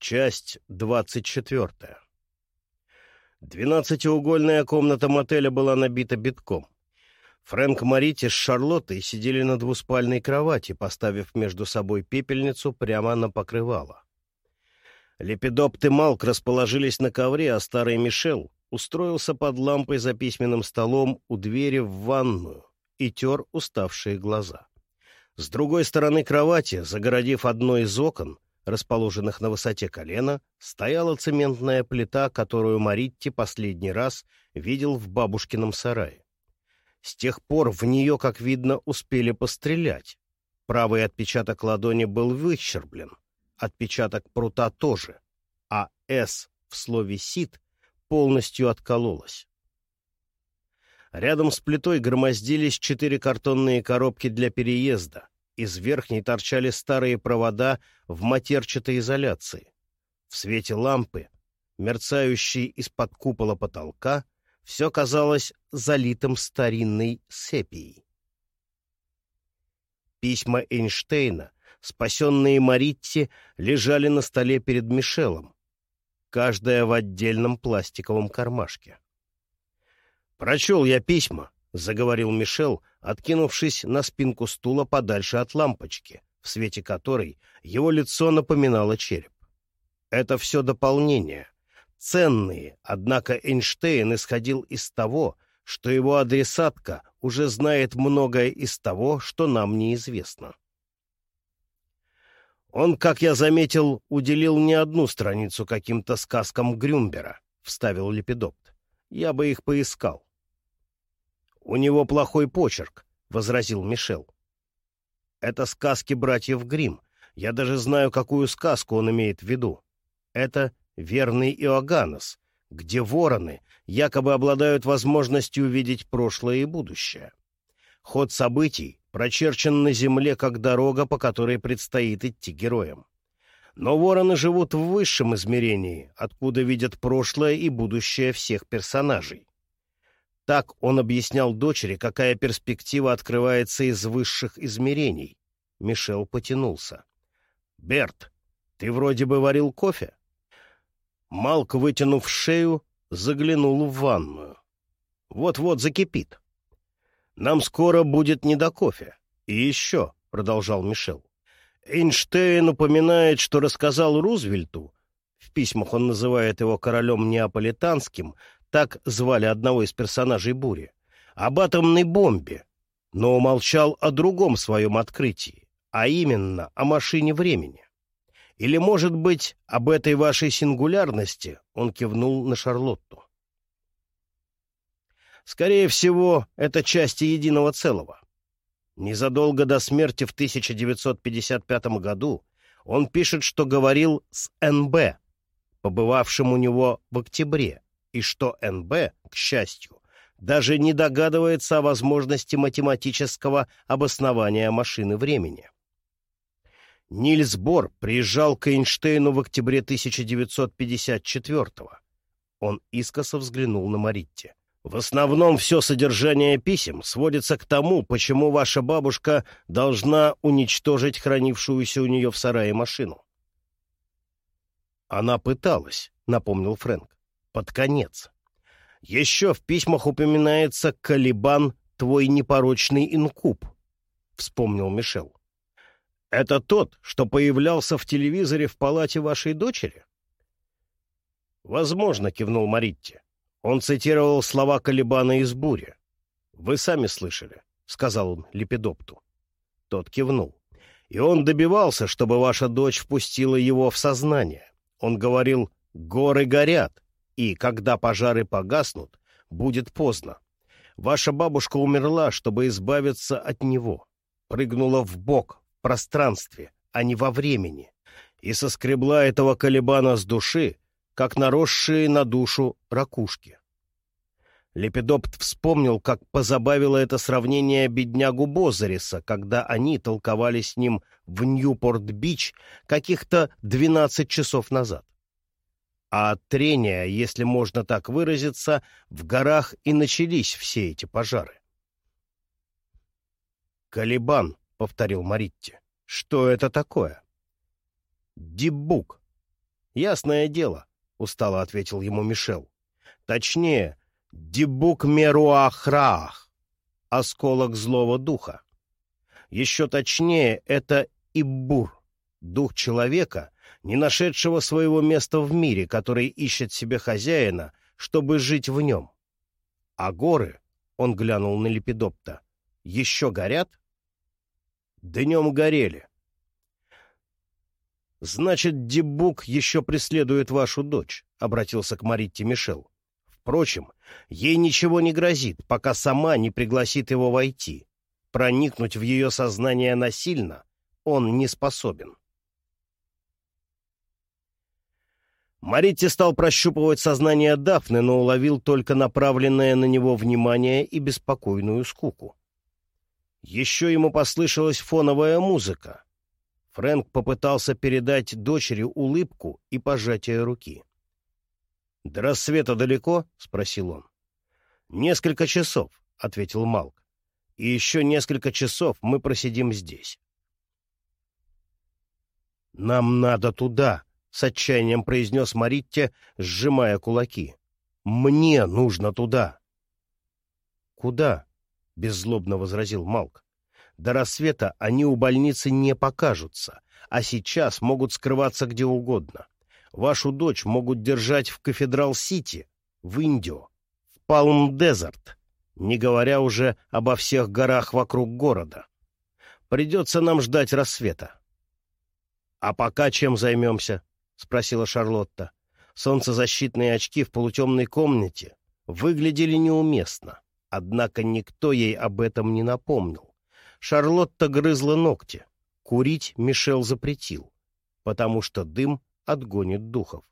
Часть двадцать четвертая. Двенадцатиугольная комната мотеля была набита битком. Фрэнк Марити с Шарлоттой сидели на двуспальной кровати, поставив между собой пепельницу прямо на покрывало. Лепидопт и Малк расположились на ковре, а старый Мишел устроился под лампой за письменным столом у двери в ванную и тер уставшие глаза. С другой стороны кровати, загородив одно из окон, расположенных на высоте колена, стояла цементная плита, которую Маритти последний раз видел в бабушкином сарае. С тех пор в нее, как видно, успели пострелять. Правый отпечаток ладони был выщерблен, отпечаток прута тоже, а «С» в слове «сит» полностью откололась. Рядом с плитой громоздились четыре картонные коробки для переезда. Из верхней торчали старые провода в матерчатой изоляции. В свете лампы, мерцающей из-под купола потолка, все казалось залитым старинной сепией. Письма Эйнштейна, спасенные Маритти, лежали на столе перед Мишелом, каждая в отдельном пластиковом кармашке. «Прочел я письма», — заговорил Мишел, откинувшись на спинку стула подальше от лампочки, в свете которой его лицо напоминало череп. «Это все дополнение, ценные, однако Эйнштейн исходил из того, что его адресатка уже знает многое из того, что нам неизвестно. Он, как я заметил, уделил не одну страницу каким-то сказкам Грюмбера, — вставил Лепидопт. Я бы их поискал. — У него плохой почерк, — возразил Мишел. — Это сказки братьев Грим. Я даже знаю, какую сказку он имеет в виду. Это верный Иоганнес, где вороны якобы обладают возможностью увидеть прошлое и будущее. Ход событий прочерчен на земле как дорога, по которой предстоит идти героям. Но вороны живут в высшем измерении, откуда видят прошлое и будущее всех персонажей. Так он объяснял дочери, какая перспектива открывается из высших измерений. Мишел потянулся. «Берт, ты вроде бы варил кофе?» Малк, вытянув шею, заглянул в ванную. «Вот-вот закипит. Нам скоро будет не до кофе. И еще», — продолжал Мишел, — «Эйнштейн упоминает, что рассказал Рузвельту, в письмах он называет его королем неаполитанским, так звали одного из персонажей «Бури», об атомной бомбе, но умолчал о другом своем открытии, а именно о машине времени. Или, может быть, об этой вашей сингулярности он кивнул на Шарлотту. Скорее всего, это части единого целого. Незадолго до смерти в 1955 году он пишет, что говорил с НБ, побывавшим у него в октябре, и что НБ, к счастью, даже не догадывается о возможности математического обоснования машины времени. Нильс Бор приезжал к Эйнштейну в октябре 1954-го. Он искоса взглянул на Маритти. В основном все содержание писем сводится к тому, почему ваша бабушка должна уничтожить хранившуюся у нее в сарае машину. Она пыталась, напомнил Фрэнк, под конец. Еще в письмах упоминается «Калибан, твой непорочный инкуб», — вспомнил Мишел. Это тот, что появлялся в телевизоре в палате вашей дочери? Возможно, кивнул Маритти. Он цитировал слова Калибана из «Бури». Вы сами слышали, сказал он Лепидопту. Тот кивнул. И он добивался, чтобы ваша дочь впустила его в сознание. Он говорил «горы горят», и когда пожары погаснут, будет поздно. Ваша бабушка умерла, чтобы избавиться от него. Прыгнула вбок в пространстве, а не во времени, и соскребла этого колебана с души, как наросшие на душу ракушки. Лепидопт вспомнил, как позабавило это сравнение беднягу Бозариса, когда они толковали с ним в Ньюпорт-Бич каких-то двенадцать часов назад. А трения, если можно так выразиться, в горах и начались все эти пожары. «Калибан», повторил Маритти. Что это такое? Диббук. Ясное дело, — устало ответил ему Мишел. Точнее, дебук меруахраах, осколок злого духа. Еще точнее, это Иббур, дух человека, не нашедшего своего места в мире, который ищет себе хозяина, чтобы жить в нем. А горы, — он глянул на Лепидопта, — еще горят? Днем горели. «Значит, Дебук еще преследует вашу дочь», — обратился к Маритте Мишел. «Впрочем, ей ничего не грозит, пока сама не пригласит его войти. Проникнуть в ее сознание насильно он не способен». Маритти стал прощупывать сознание Дафны, но уловил только направленное на него внимание и беспокойную скуку. Еще ему послышалась фоновая музыка. Фрэнк попытался передать дочери улыбку и пожатие руки. «До рассвета далеко?» — спросил он. «Несколько часов», — ответил Малк. «И еще несколько часов мы просидим здесь». «Нам надо туда», — с отчаянием произнес Маритте, сжимая кулаки. «Мне нужно туда». «Куда?» — беззлобно возразил Малк. «До рассвета они у больницы не покажутся, а сейчас могут скрываться где угодно. Вашу дочь могут держать в Кафедрал-Сити, в Индио, в Палм-Дезерт, не говоря уже обо всех горах вокруг города. Придется нам ждать рассвета». «А пока чем займемся?» — спросила Шарлотта. Солнцезащитные очки в полутемной комнате выглядели неуместно, однако никто ей об этом не напомнил. Шарлотта грызла ногти. Курить Мишел запретил, потому что дым отгонит духов.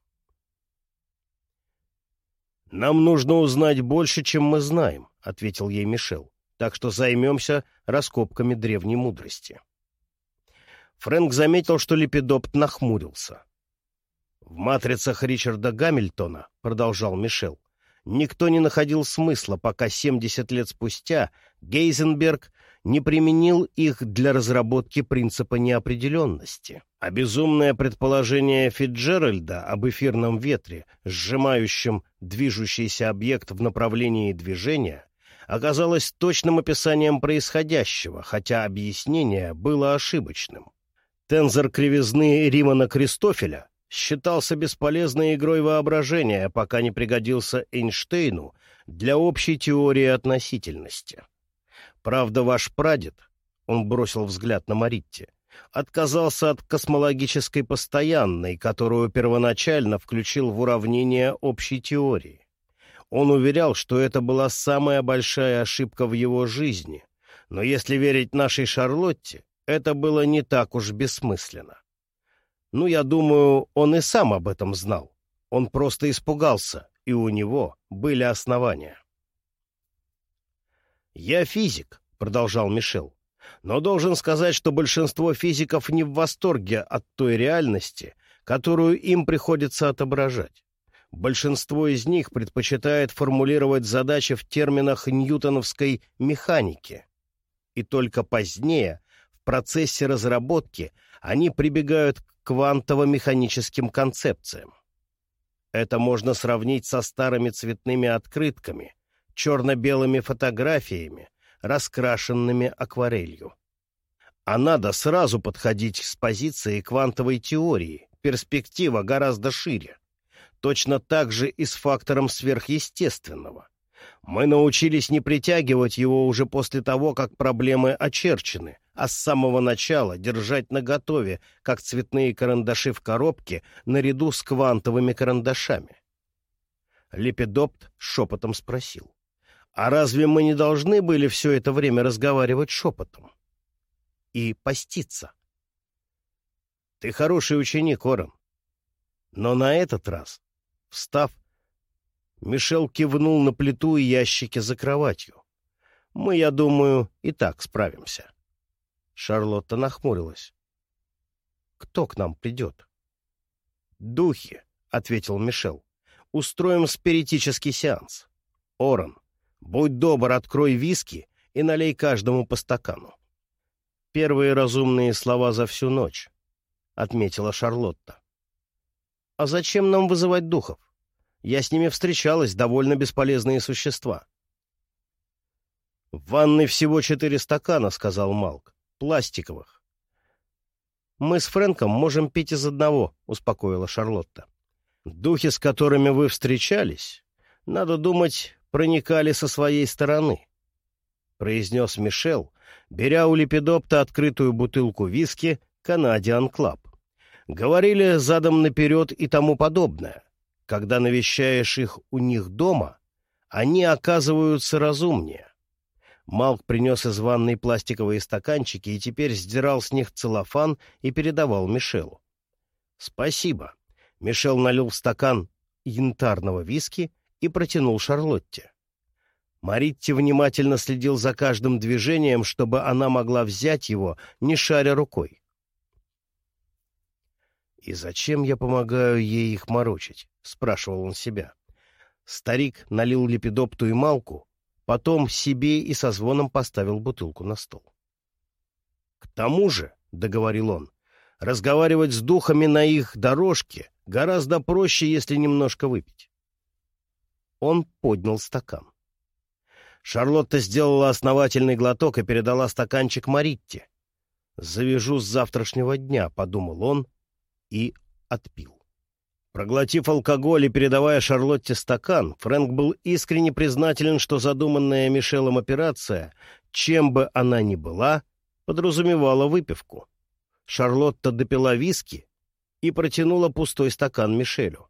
«Нам нужно узнать больше, чем мы знаем», — ответил ей Мишел, «так что займемся раскопками древней мудрости». Фрэнк заметил, что Лепидопт нахмурился. В матрицах Ричарда Гамильтона, продолжал Мишел, никто не находил смысла, пока 70 лет спустя Гейзенберг не применил их для разработки принципа неопределенности. А безумное предположение Фитджеральда об эфирном ветре, сжимающем движущийся объект в направлении движения, оказалось точным описанием происходящего, хотя объяснение было ошибочным. Тензор кривизны Римана Кристофеля считался бесполезной игрой воображения, пока не пригодился Эйнштейну для общей теории относительности. Правда, ваш прадед, он бросил взгляд на Маритте, отказался от космологической постоянной, которую первоначально включил в уравнение общей теории. Он уверял, что это была самая большая ошибка в его жизни, но если верить нашей Шарлотте, это было не так уж бессмысленно. Ну, я думаю, он и сам об этом знал. Он просто испугался, и у него были основания. «Я физик», — продолжал Мишел, «но должен сказать, что большинство физиков не в восторге от той реальности, которую им приходится отображать. Большинство из них предпочитает формулировать задачи в терминах ньютоновской механики. И только позднее, в процессе разработки, они прибегают квантово-механическим концепциям. Это можно сравнить со старыми цветными открытками, черно-белыми фотографиями, раскрашенными акварелью. А надо сразу подходить с позиции квантовой теории, перспектива гораздо шире. Точно так же и с фактором сверхъестественного. Мы научились не притягивать его уже после того, как проблемы очерчены, а с самого начала держать наготове, как цветные карандаши в коробке, наряду с квантовыми карандашами. Лепидопт шепотом спросил. «А разве мы не должны были все это время разговаривать шепотом?» «И поститься?» «Ты хороший ученик, Орен. Но на этот раз, встав, Мишел кивнул на плиту и ящики за кроватью. «Мы, я думаю, и так справимся». Шарлотта нахмурилась. «Кто к нам придет?» «Духи», — ответил Мишел. «Устроим спиритический сеанс. Оран, будь добр, открой виски и налей каждому по стакану». «Первые разумные слова за всю ночь», — отметила Шарлотта. «А зачем нам вызывать духов? Я с ними встречалась, довольно бесполезные существа». «В ванной всего четыре стакана», — сказал Малк. «Пластиковых». «Мы с Фрэнком можем пить из одного», — успокоила Шарлотта. «Духи, с которыми вы встречались, надо думать, проникали со своей стороны», — произнес Мишел, беря у Лепидопта открытую бутылку виски «Канадиан Клаб». Говорили задом наперед и тому подобное. Когда навещаешь их у них дома, они оказываются разумнее. Малк принес из ванной пластиковые стаканчики и теперь сдирал с них целлофан и передавал Мишелу. «Спасибо». Мишел налил в стакан янтарного виски и протянул Шарлотте. Маритти внимательно следил за каждым движением, чтобы она могла взять его, не шаря рукой. «И зачем я помогаю ей их морочить?» — спрашивал он себя. Старик налил лепидопту и малку, потом себе и со звоном поставил бутылку на стол. «К тому же», — договорил он, — «разговаривать с духами на их дорожке гораздо проще, если немножко выпить». Он поднял стакан. Шарлотта сделала основательный глоток и передала стаканчик Маритте. «Завяжу с завтрашнего дня», — подумал он и отпил. Проглотив алкоголь и передавая Шарлотте стакан, Фрэнк был искренне признателен, что задуманная Мишелом операция, чем бы она ни была, подразумевала выпивку. Шарлотта допила виски и протянула пустой стакан Мишелю.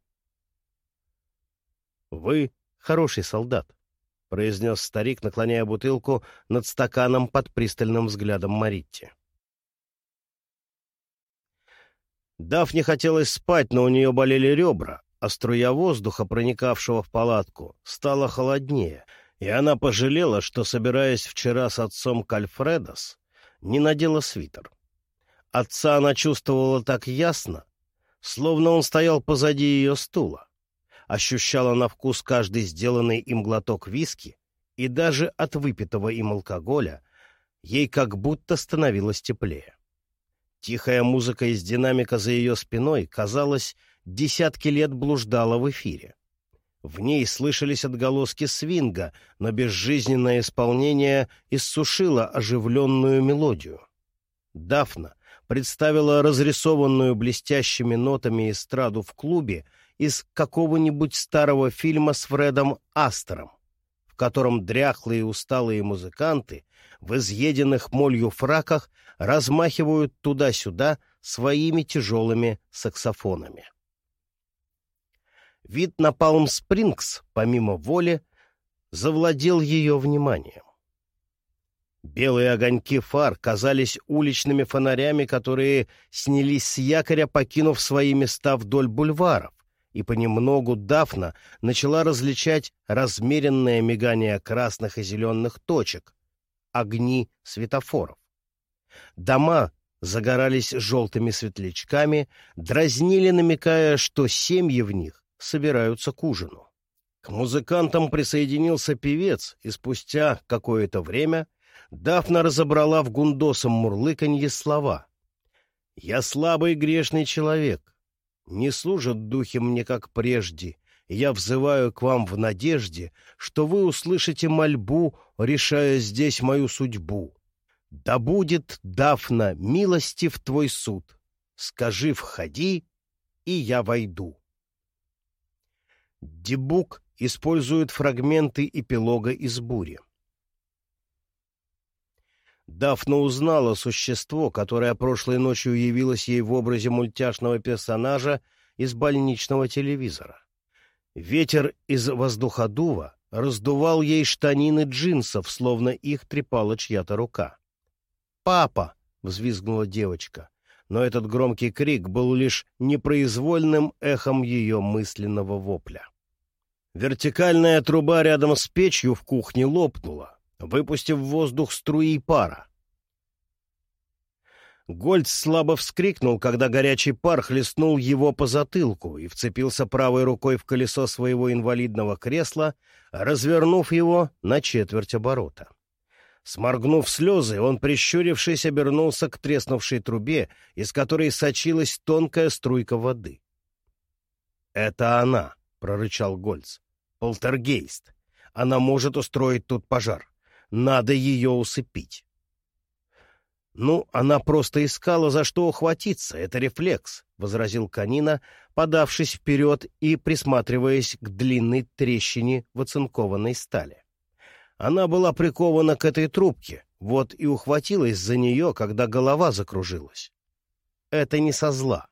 «Вы хороший солдат», — произнес старик, наклоняя бутылку над стаканом под пристальным взглядом Маритти. Дафне хотелось спать, но у нее болели ребра, а струя воздуха, проникавшего в палатку, стала холоднее, и она пожалела, что, собираясь вчера с отцом к не надела свитер. Отца она чувствовала так ясно, словно он стоял позади ее стула. Ощущала на вкус каждый сделанный им глоток виски, и даже от выпитого им алкоголя ей как будто становилось теплее. Тихая музыка из динамика за ее спиной, казалось, десятки лет блуждала в эфире. В ней слышались отголоски свинга, но безжизненное исполнение иссушило оживленную мелодию. Дафна представила разрисованную блестящими нотами эстраду в клубе из какого-нибудь старого фильма с Фредом Астером, котором дряхлые усталые музыканты в изъеденных молью фраках размахивают туда-сюда своими тяжелыми саксофонами. Вид на Палм-Спрингс, помимо воли, завладел ее вниманием. Белые огоньки фар казались уличными фонарями, которые снялись с якоря, покинув свои места вдоль бульваров, и понемногу Дафна начала различать размеренное мигание красных и зеленых точек, огни светофоров. Дома загорались желтыми светлячками, дразнили, намекая, что семьи в них собираются к ужину. К музыкантам присоединился певец, и спустя какое-то время Дафна разобрала в гундосом мурлыканье слова. «Я слабый грешный человек. Не служат духи мне, как прежде, я взываю к вам в надежде, что вы услышите мольбу, решая здесь мою судьбу. Да будет, Дафна, милостив твой суд. Скажи, входи, и я войду. Дебук использует фрагменты эпилога из бури. Дафна узнала существо, которое прошлой ночью явилось ей в образе мультяшного персонажа из больничного телевизора. Ветер из воздуходува раздувал ей штанины джинсов, словно их трепала чья-то рука. «Папа!» — взвизгнула девочка, но этот громкий крик был лишь непроизвольным эхом ее мысленного вопля. Вертикальная труба рядом с печью в кухне лопнула, выпустив в воздух струи пара. Гольд слабо вскрикнул, когда горячий пар хлестнул его по затылку и вцепился правой рукой в колесо своего инвалидного кресла, развернув его на четверть оборота. Сморгнув слезы, он, прищурившись, обернулся к треснувшей трубе, из которой сочилась тонкая струйка воды. «Это она», — прорычал Гольц. «Полтергейст. Она может устроить тут пожар. Надо ее усыпить». «Ну, она просто искала, за что ухватиться. Это рефлекс», — возразил Канина, подавшись вперед и присматриваясь к длинной трещине в оцинкованной стали. Она была прикована к этой трубке, вот и ухватилась за нее, когда голова закружилась. Это не со зла.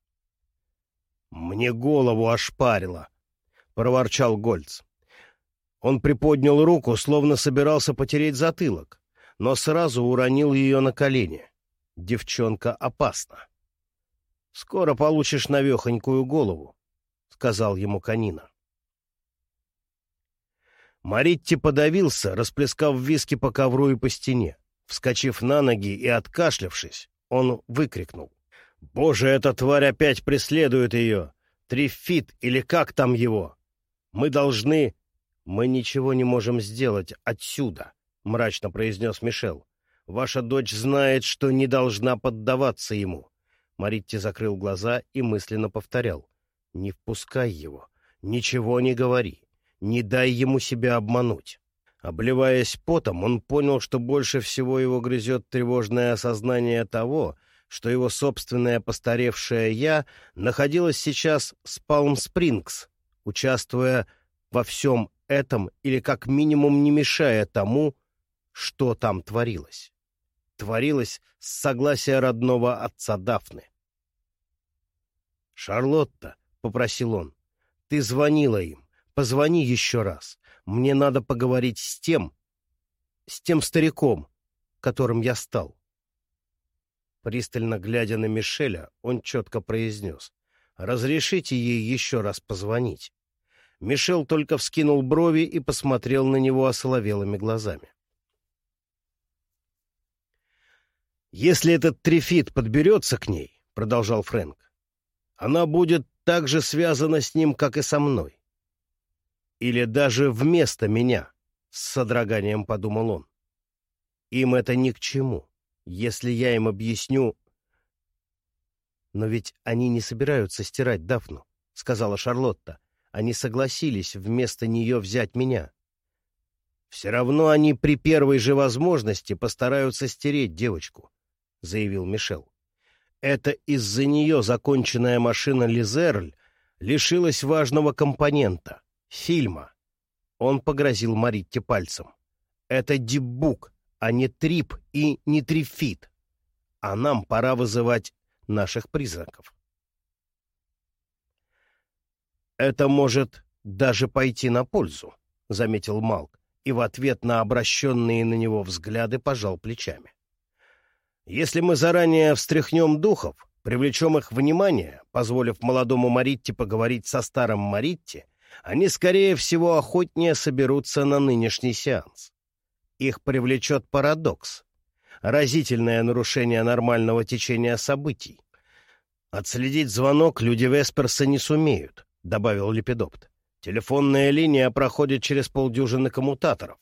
«Мне голову ошпарило», — проворчал Гольц. Он приподнял руку, словно собирался потереть затылок, но сразу уронил ее на колени. Девчонка опасна. — Скоро получишь навехонькую голову, — сказал ему Канина. Маритти подавился, расплескав виски по ковру и по стене. Вскочив на ноги и откашлявшись, он выкрикнул. «Боже, эта тварь опять преследует ее! Трифит или как там его? Мы должны...» «Мы ничего не можем сделать отсюда», — мрачно произнес Мишел. Ваша дочь знает, что не должна поддаваться ему. Маритти закрыл глаза и мысленно повторял. Не впускай его. Ничего не говори. Не дай ему себя обмануть. Обливаясь потом, он понял, что больше всего его грызет тревожное осознание того, что его собственное постаревшее «я» находилось сейчас с Палм-Спрингс, участвуя во всем этом или как минимум не мешая тому, что там творилось творилось с согласия родного отца Дафны. «Шарлотта», — попросил он, — «ты звонила им. Позвони еще раз. Мне надо поговорить с тем, с тем стариком, которым я стал». Пристально глядя на Мишеля, он четко произнес. «Разрешите ей еще раз позвонить». Мишел только вскинул брови и посмотрел на него осоловелыми глазами. «Если этот трефит подберется к ней, — продолжал Фрэнк, — она будет так же связана с ним, как и со мной. Или даже вместо меня, — с содроганием подумал он. Им это ни к чему, если я им объясню... Но ведь они не собираются стирать Дафну, — сказала Шарлотта. Они согласились вместо нее взять меня. Все равно они при первой же возможности постараются стереть девочку. — заявил Мишел. «Это из-за нее законченная машина Лизерль лишилась важного компонента — фильма». Он погрозил Маритте пальцем. «Это дипбук, а не трип и не трифит. А нам пора вызывать наших призраков». «Это может даже пойти на пользу», — заметил Малк, и в ответ на обращенные на него взгляды пожал плечами. Если мы заранее встряхнем духов, привлечем их внимание, позволив молодому Маритте поговорить со старым Маритте, они, скорее всего, охотнее соберутся на нынешний сеанс. Их привлечет парадокс, разительное нарушение нормального течения событий. «Отследить звонок люди Весперса не сумеют», — добавил Лепидопт. «Телефонная линия проходит через полдюжины коммутаторов.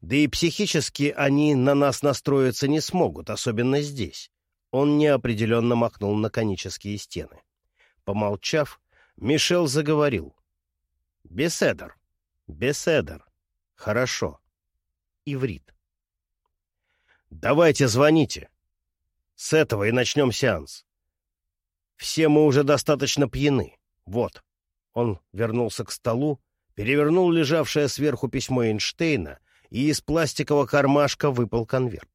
Да и психически они на нас настроиться не смогут, особенно здесь. Он неопределенно махнул на конические стены. Помолчав, Мишел заговорил. «Беседер. Беседер. Хорошо. Иврит. Давайте звоните. С этого и начнем сеанс. Все мы уже достаточно пьяны. Вот». Он вернулся к столу, перевернул лежавшее сверху письмо Эйнштейна и из пластикового кармашка выпал конверт.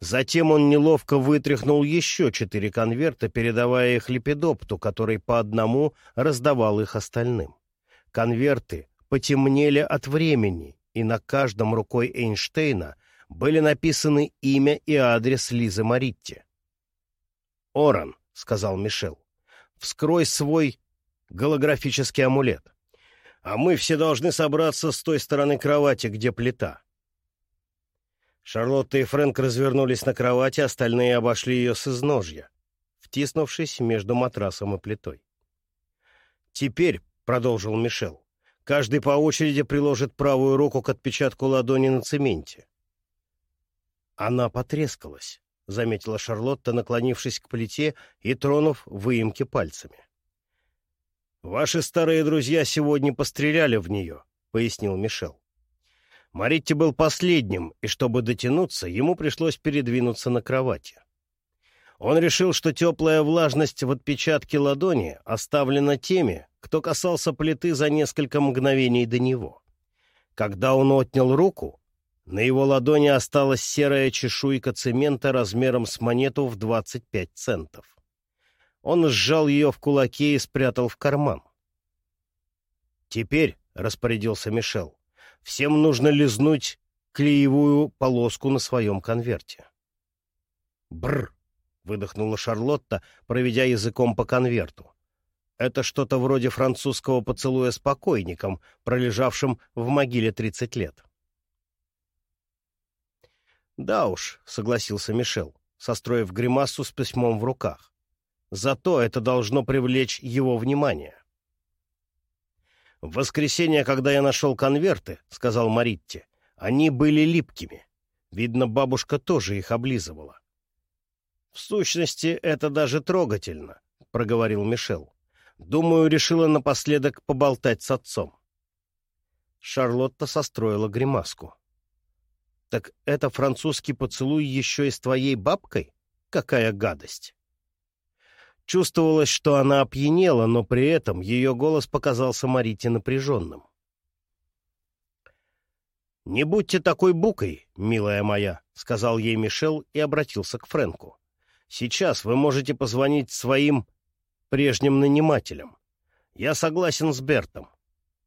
Затем он неловко вытряхнул еще четыре конверта, передавая их Лепидопту, который по одному раздавал их остальным. Конверты потемнели от времени, и на каждом рукой Эйнштейна были написаны имя и адрес Лизы Маритти. «Оран», — сказал Мишел, — «вскрой свой голографический амулет» а мы все должны собраться с той стороны кровати, где плита. Шарлотта и Фрэнк развернулись на кровати, остальные обошли ее с изножья, втиснувшись между матрасом и плитой. «Теперь», — продолжил Мишел, — «каждый по очереди приложит правую руку к отпечатку ладони на цементе». «Она потрескалась», — заметила Шарлотта, наклонившись к плите и тронув выемки пальцами. Ваши старые друзья сегодня постреляли в нее, — пояснил Мишел. Маритти был последним, и чтобы дотянуться, ему пришлось передвинуться на кровати. Он решил, что теплая влажность в отпечатке ладони оставлена теми, кто касался плиты за несколько мгновений до него. Когда он отнял руку, на его ладони осталась серая чешуйка цемента размером с монету в 25 центов. Он сжал ее в кулаке и спрятал в карман. «Теперь», — распорядился Мишел, — «всем нужно лизнуть клеевую полоску на своем конверте». «Бррр!» — выдохнула Шарлотта, проведя языком по конверту. Это что-то вроде французского поцелуя с покойником, пролежавшим в могиле 30 лет. «Да уж», — согласился Мишел, состроив гримасу с письмом в руках. «Зато это должно привлечь его внимание». «В воскресенье, когда я нашел конверты, — сказал Маритти, — они были липкими. Видно, бабушка тоже их облизывала». «В сущности, это даже трогательно», — проговорил Мишел. «Думаю, решила напоследок поболтать с отцом». Шарлотта состроила гримаску. Так это французский поцелуй еще и с твоей бабкой? Какая гадость! Чувствовалось, что она опьянела, но при этом ее голос показался Марите напряженным. «Не будьте такой букой, милая моя», — сказал ей Мишел и обратился к Фрэнку. «Сейчас вы можете позвонить своим прежним нанимателям. Я согласен с Бертом.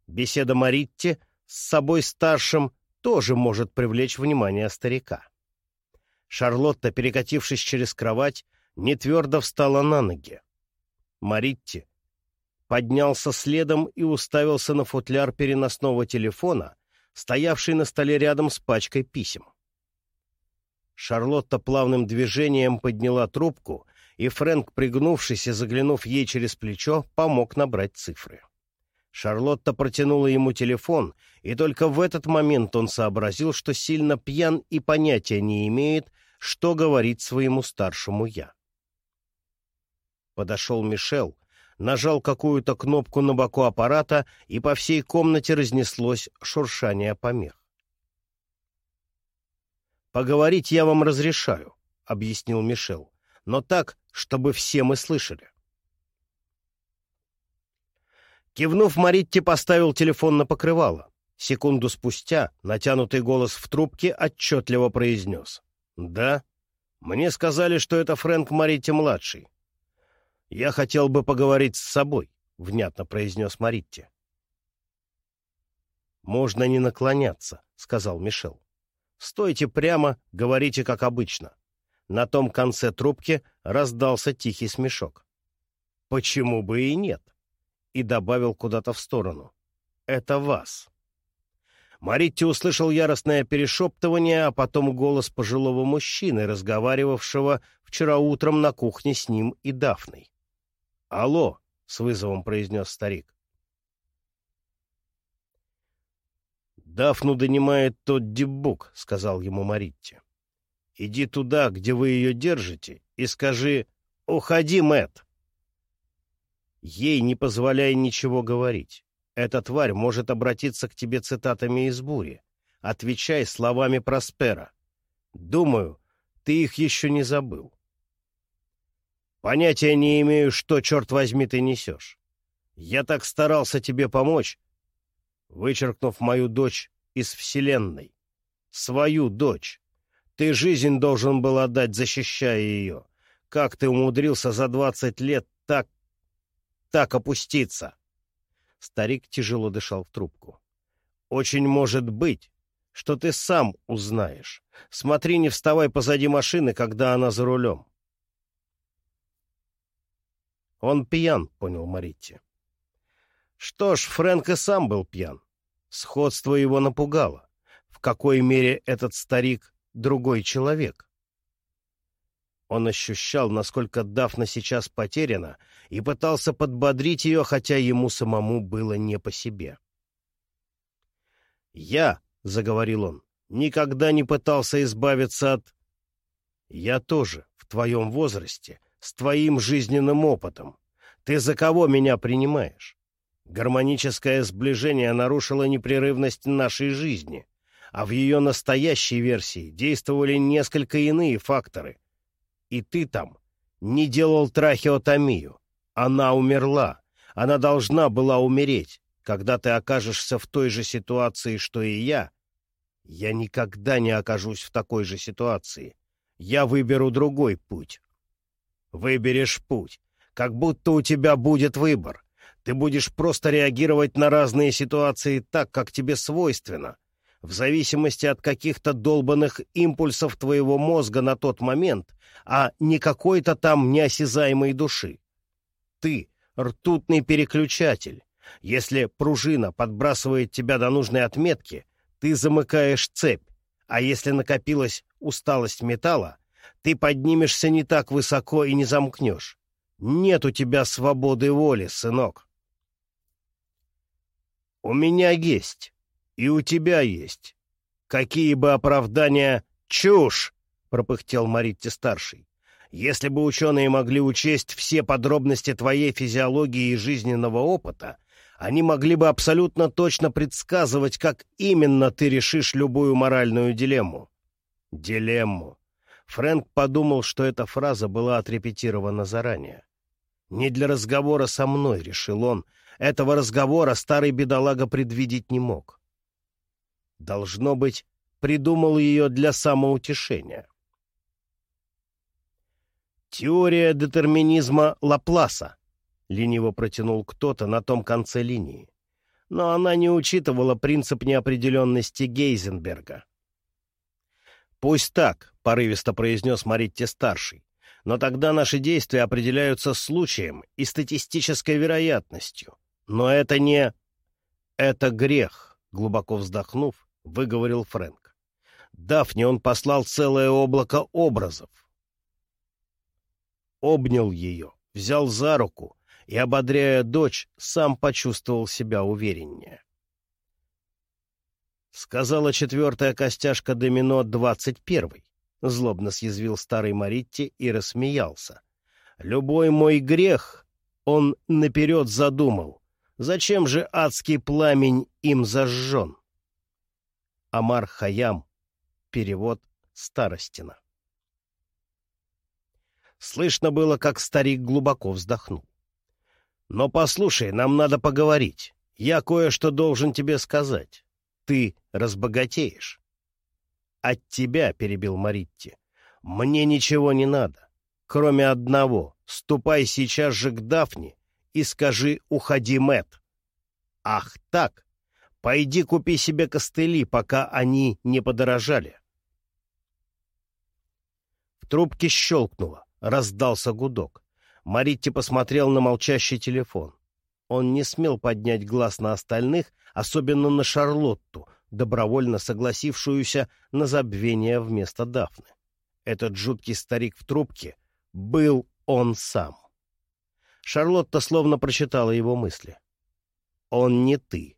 Беседа Маритти с собой старшим тоже может привлечь внимание старика. Шарлотта, перекатившись через кровать, не твердо встала на ноги. Маритти поднялся следом и уставился на футляр переносного телефона, стоявший на столе рядом с пачкой писем. Шарлотта плавным движением подняла трубку, и Фрэнк, пригнувшись и заглянув ей через плечо, помог набрать цифры. Шарлотта протянула ему телефон, и только в этот момент он сообразил, что сильно пьян и понятия не имеет, что говорить своему старшему «я». Подошел Мишел, нажал какую-то кнопку на боку аппарата, и по всей комнате разнеслось шуршание помех. «Поговорить я вам разрешаю», — объяснил Мишел, — «но так, чтобы все мы слышали». Кивнув, Маритти поставил телефон на покрывало. Секунду спустя натянутый голос в трубке отчетливо произнес. «Да? Мне сказали, что это Фрэнк Маритти-младший». «Я хотел бы поговорить с собой», — внятно произнес Маритти. «Можно не наклоняться», — сказал Мишел. «Стойте прямо, говорите как обычно». На том конце трубки раздался тихий смешок. «Почему бы и нет?» и добавил куда-то в сторону. «Это вас». Маритти услышал яростное перешептывание, а потом голос пожилого мужчины, разговаривавшего вчера утром на кухне с ним и Дафной. «Алло!» — с вызовом произнес старик. «Дафну донимает тот дебук», — сказал ему Маритти. «Иди туда, где вы ее держите, и скажи «Уходи, Мэтт!» Ей не позволяй ничего говорить. Эта тварь может обратиться к тебе цитатами из бури. Отвечай словами Проспера. Думаю, ты их еще не забыл. Понятия не имею, что, черт возьми, ты несешь. Я так старался тебе помочь, вычеркнув мою дочь из Вселенной. Свою дочь. Ты жизнь должен был отдать, защищая ее. Как ты умудрился за двадцать лет так так опуститься? Старик тяжело дышал в трубку. Очень может быть, что ты сам узнаешь. Смотри, не вставай позади машины, когда она за рулем. Он пьян, понял Маритти. Что ж, Фрэнк и сам был пьян. Сходство его напугало. В какой мере этот старик — другой человек? Он ощущал, насколько Дафна сейчас потеряна, и пытался подбодрить ее, хотя ему самому было не по себе. «Я», — заговорил он, — «никогда не пытался избавиться от...» «Я тоже, в твоем возрасте, с твоим жизненным опытом. Ты за кого меня принимаешь? Гармоническое сближение нарушило непрерывность нашей жизни, а в ее настоящей версии действовали несколько иные факторы. И ты там не делал трахеотомию. Она умерла. Она должна была умереть. Когда ты окажешься в той же ситуации, что и я, я никогда не окажусь в такой же ситуации. Я выберу другой путь. Выберешь путь, как будто у тебя будет выбор. Ты будешь просто реагировать на разные ситуации так, как тебе свойственно, в зависимости от каких-то долбанных импульсов твоего мозга на тот момент, а не какой-то там неосязаемой души. Ты — ртутный переключатель. Если пружина подбрасывает тебя до нужной отметки, ты замыкаешь цепь, а если накопилась усталость металла, ты поднимешься не так высоко и не замкнешь. Нет у тебя свободы воли, сынок. У меня есть, и у тебя есть. Какие бы оправдания... Чушь! — пропыхтел Маритти-старший. Если бы ученые могли учесть все подробности твоей физиологии и жизненного опыта, они могли бы абсолютно точно предсказывать, как именно ты решишь любую моральную дилемму. Дилемму. Фрэнк подумал, что эта фраза была отрепетирована заранее. «Не для разговора со мной», — решил он. Этого разговора старый бедолага предвидеть не мог. Должно быть, придумал ее для самоутешения. «Теория детерминизма Лапласа», — лениво протянул кто-то на том конце линии. Но она не учитывала принцип неопределенности Гейзенберга. «Пусть так», — порывисто произнес Маритти-старший, «но тогда наши действия определяются случаем и статистической вероятностью. Но это не... Это грех», — глубоко вздохнув, выговорил Фрэнк. Дафне он послал целое облако образов. Обнял ее, взял за руку и, ободряя дочь, сам почувствовал себя увереннее. Сказала четвертая костяшка домино двадцать первый. Злобно съязвил старый Маритти и рассмеялся. Любой мой грех он наперед задумал. Зачем же адский пламень им зажжен? Амар Хаям. Перевод Старостина. Слышно было, как старик глубоко вздохнул. «Но послушай, нам надо поговорить. Я кое-что должен тебе сказать ты разбогатеешь. — От тебя, — перебил Маритти, — мне ничего не надо, кроме одного. Ступай сейчас же к Дафне и скажи «Уходи, Мэт. Ах так! Пойди купи себе костыли, пока они не подорожали. В трубке щелкнуло, раздался гудок. Маритти посмотрел на молчащий телефон. Он не смел поднять глаз на остальных, особенно на Шарлотту, добровольно согласившуюся на забвение вместо Дафны. Этот жуткий старик в трубке был он сам. Шарлотта словно прочитала его мысли. «Он не ты,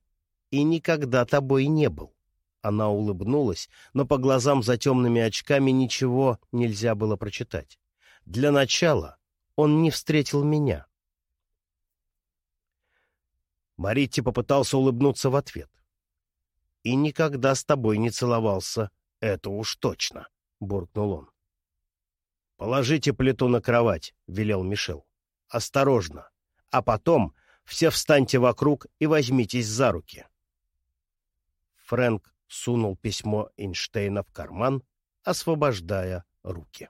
и никогда тобой не был». Она улыбнулась, но по глазам за темными очками ничего нельзя было прочитать. «Для начала он не встретил меня». Маритти попытался улыбнуться в ответ. «И никогда с тобой не целовался, это уж точно», — буркнул он. «Положите плиту на кровать», — велел Мишел. «Осторожно. А потом все встаньте вокруг и возьмитесь за руки». Фрэнк сунул письмо Эйнштейна в карман, освобождая руки.